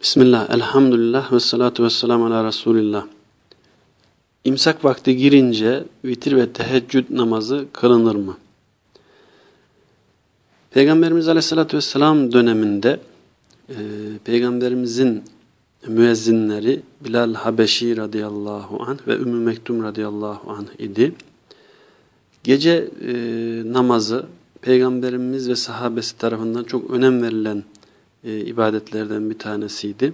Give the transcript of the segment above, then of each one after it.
Bismillah, elhamdülillah ve salatu ve selamu ala Resulillah. İmsak vakti girince vitir ve teheccüd namazı kılınır mı? Peygamberimiz aleyhissalatü vesselam döneminde e, Peygamberimizin müezzinleri Bilal Habeşi radıyallahu anh ve Ümmü Mektum radıyallahu anh idi. Gece e, namazı Peygamberimiz ve sahabesi tarafından çok önem verilen e, ibadetlerden bir tanesiydi.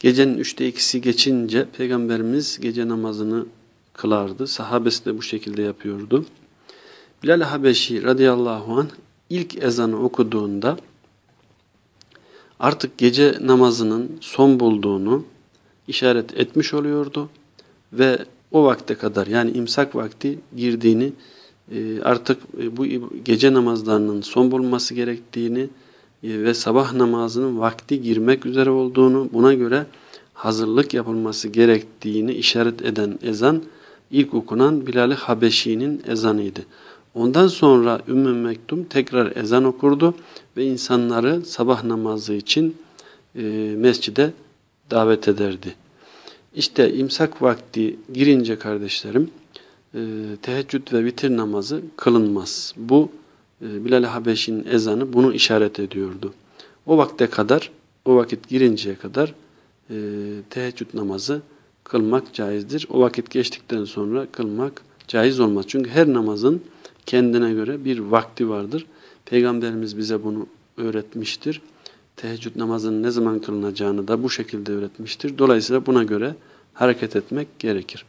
Gecenin üçte ikisi geçince Peygamberimiz gece namazını kılardı. Sahabesi de bu şekilde yapıyordu. Bilal Habeşi radıyallahu anh ilk ezanı okuduğunda artık gece namazının son bulduğunu işaret etmiş oluyordu ve o vakte kadar yani imsak vakti girdiğini e, artık e, bu gece namazlarının son bulması gerektiğini ve sabah namazının vakti girmek üzere olduğunu, buna göre hazırlık yapılması gerektiğini işaret eden ezan ilk okunan Bilal-i Habeşi'nin ezanıydı. Ondan sonra Ümmü Mektum tekrar ezan okurdu ve insanları sabah namazı için e, mescide davet ederdi. İşte imsak vakti girince kardeşlerim e, teheccüd ve vitir namazı kılınmaz. Bu e, Bilal-i Habeşi'nin ezanı bunu işaret ediyordu. O vakte kadar, o vakit girinceye kadar e, teheccüd namazı kılmak caizdir. O vakit geçtikten sonra kılmak caiz olmaz. Çünkü her namazın kendine göre bir vakti vardır. Peygamberimiz bize bunu öğretmiştir. Teheccüd namazının ne zaman kılınacağını da bu şekilde öğretmiştir. Dolayısıyla buna göre hareket etmek gerekir.